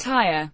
tire.